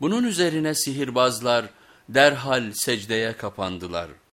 Bunun üzerine sihirbazlar derhal secdeye kapandılar.''